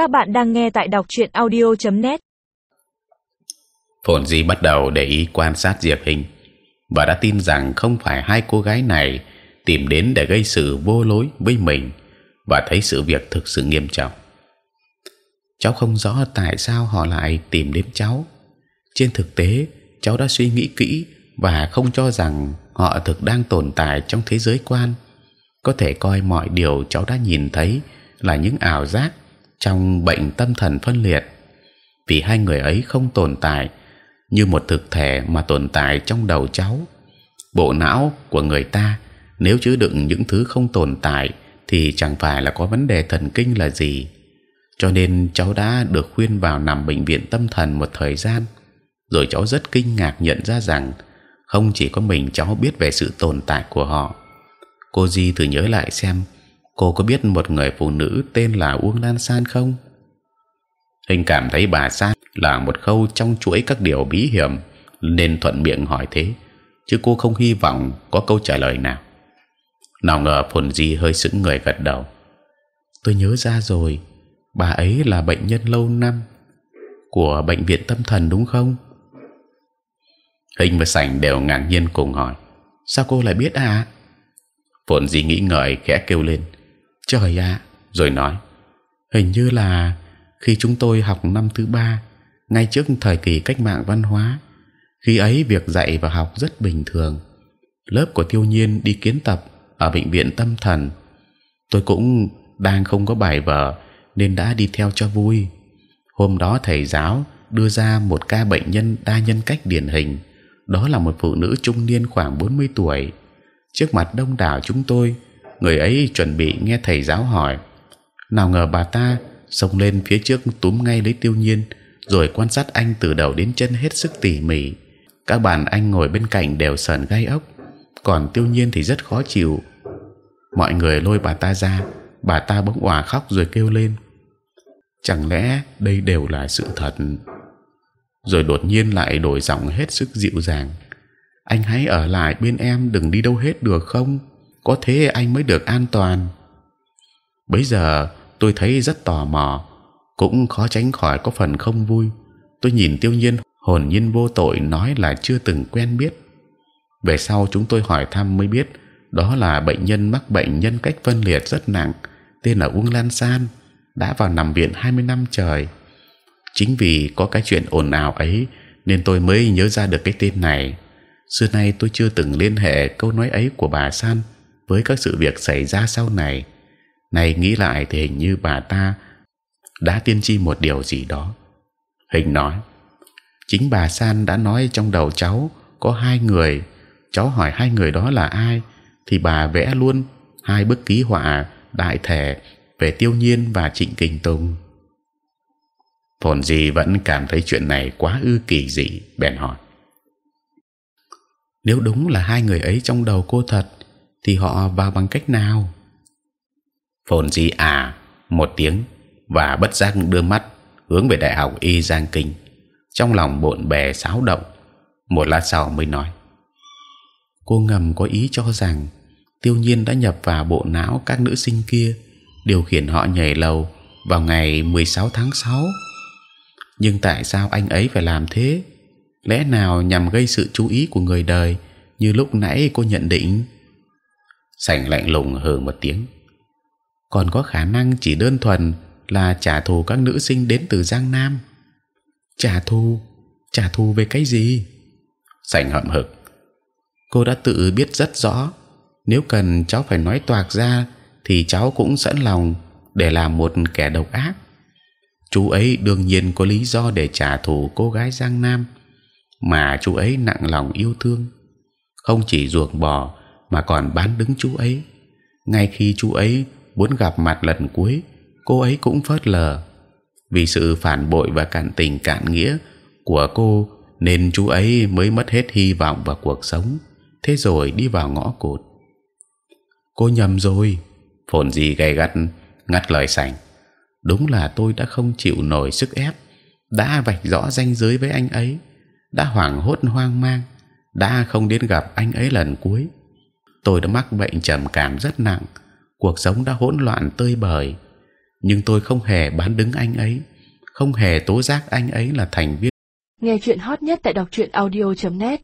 Các bạn đang nghe tại đọc truyện audio.net. Phồn Di bắt đầu để ý quan sát Diệp Hình và đã tin rằng không phải hai cô gái này tìm đến để gây sự vô lối với mình và thấy sự việc thực sự nghiêm trọng. Cháu không rõ tại sao họ lại tìm đến cháu. Trên thực tế, cháu đã suy nghĩ kỹ và không cho rằng họ thực đang tồn tại trong thế giới quan. Có thể coi mọi điều cháu đã nhìn thấy là những ảo giác trong bệnh tâm thần phân liệt. Vì hai người ấy không tồn tại, như một thực thể mà tồn tại trong đầu cháu. Bộ não của người ta, nếu chứa đựng những thứ không tồn tại, thì chẳng phải là có vấn đề thần kinh là gì. Cho nên cháu đã được khuyên vào nằm bệnh viện tâm thần một thời gian. Rồi cháu rất kinh ngạc nhận ra rằng, không chỉ có mình cháu biết về sự tồn tại của họ. Cô di thử nhớ lại xem cô có biết một người phụ nữ tên là Uông Lan San không? Hình cảm thấy bà San là một khâu trong chuỗi các điều bí hiểm nên thuận miệng hỏi thế, chứ cô không hy vọng có câu trả lời nào. Nào ngờ Phồn Di hơi sững người gật đầu. Tôi nhớ ra rồi, bà ấy là bệnh nhân lâu năm của bệnh viện tâm thần đúng không? Hình và Sảnh đều ngạc nhiên cùng hỏi, sao cô lại biết à? Phồn Di nghĩ ngợi khẽ kêu lên trời ạ. Rồi nói, hình như là khi chúng tôi học năm thứ ba, ngay trước thời kỳ cách mạng văn hóa, khi ấy việc dạy và học rất bình thường. Lớp của tiêu nhiên đi kiến tập ở bệnh viện tâm thần. Tôi cũng đang không có bài vở nên đã đi theo cho vui. Hôm đó thầy giáo đưa ra một ca bệnh nhân đa nhân cách điển hình. Đó là một phụ nữ trung niên khoảng 40 tuổi. Trước mặt đông đảo chúng tôi người ấy chuẩn bị nghe thầy giáo hỏi. Nào ngờ bà ta xông lên phía trước túm ngay lấy tiêu nhiên, rồi quan sát anh từ đầu đến chân hết sức tỉ mỉ. Các bạn anh ngồi bên cạnh đều sờn gai ốc, còn tiêu nhiên thì rất khó chịu. Mọi người lôi bà ta ra, bà ta bỗng òa khóc rồi kêu lên. Chẳng lẽ đây đều là sự thật? Rồi đột nhiên lại đổi giọng hết sức dịu dàng. Anh hãy ở lại bên em, đừng đi đâu hết, được không? Có thế anh mới được an toàn. Bây giờ tôi thấy rất tò mò, cũng khó tránh khỏi có phần không vui. Tôi nhìn Tiêu Nhiên hồn nhiên vô tội nói là chưa từng quen biết. Về sau chúng tôi hỏi thăm mới biết đó là bệnh nhân mắc bệnh nhân cách phân liệt rất nặng, tên là Uông Lan San, đã vào nằm viện 20 năm trời. Chính vì có cái chuyện ồn ào ấy nên tôi mới nhớ ra được cái tên này. Xưa nay tôi chưa từng liên hệ câu nói ấy của bà San với các sự việc xảy ra sau này. Này nghĩ lại thì hình như bà ta đã tiên tri một điều gì đó. Hình nói, chính bà San đã nói trong đầu cháu có hai người. Cháu hỏi hai người đó là ai, thì bà vẽ luôn hai bức ký họa đại thể về Tiêu Nhiên và Trịnh Kình Tùng. Phồn gì vẫn cảm thấy chuyện này quá ư kỳ dị, bèn hỏi: nếu đúng là hai người ấy trong đầu cô thật, thì họ vào bằng cách nào? Phồn Di à một tiếng và bất giác đưa mắt hướng về đại học y giang kinh. Trong lòng bộn bề xáo động một lát sau mới nói. Cô ngầm có ý cho rằng tiêu nhiên đã nhập vào bộ não các nữ sinh kia điều khiển họ nhảy lầu vào ngày 16 tháng 6 nhưng tại sao anh ấy phải làm thế? Lẽ nào nhằm gây sự chú ý của người đời như lúc nãy cô nhận định sảnh lạnh lùng hừ một tiếng. Còn có khả năng chỉ đơn thuần là trả thù các nữ sinh đến từ giang nam. Trả thù? Trả thù về cái gì? Sảnh hậm hực. Cô đã tự biết rất rõ, nếu cần cháu phải nói toạc ra thì cháu cũng sẵn lòng để làm một kẻ độc ác. Chú ấy đương nhiên có lý do để trả thù cô gái giang nam, mà chú ấy nặng lòng yêu thương. Không chỉ ruồng bò mà còn bán đứng chú ấy. Ngay khi chú ấy muốn gặp mặt lần cuối, cô ấy cũng phớt lờ vì sự phản bội và cản tình cạn nghĩa của cô nên chú ấy mới mất hết hy vọng vào cuộc sống. Thế rồi đi vào ngõ cụt. Cô nhầm rồi. Phồn gì gay gắt ngắt lời sành. Đúng là tôi đã không chịu nổi sức ép, đã vạch rõ ranh giới với anh ấy, đã hoảng hốt hoang mang, đã không đến gặp anh ấy lần cuối tôi đã mắc bệnh trầm cảm rất nặng. Cuộc sống đã hỗn loạn tơi bời. Nhưng tôi không hề bán đứng anh ấy, không hề tố giác anh ấy là thành viên. Nghe chuyện hot nhất tại đọc truyện audio.net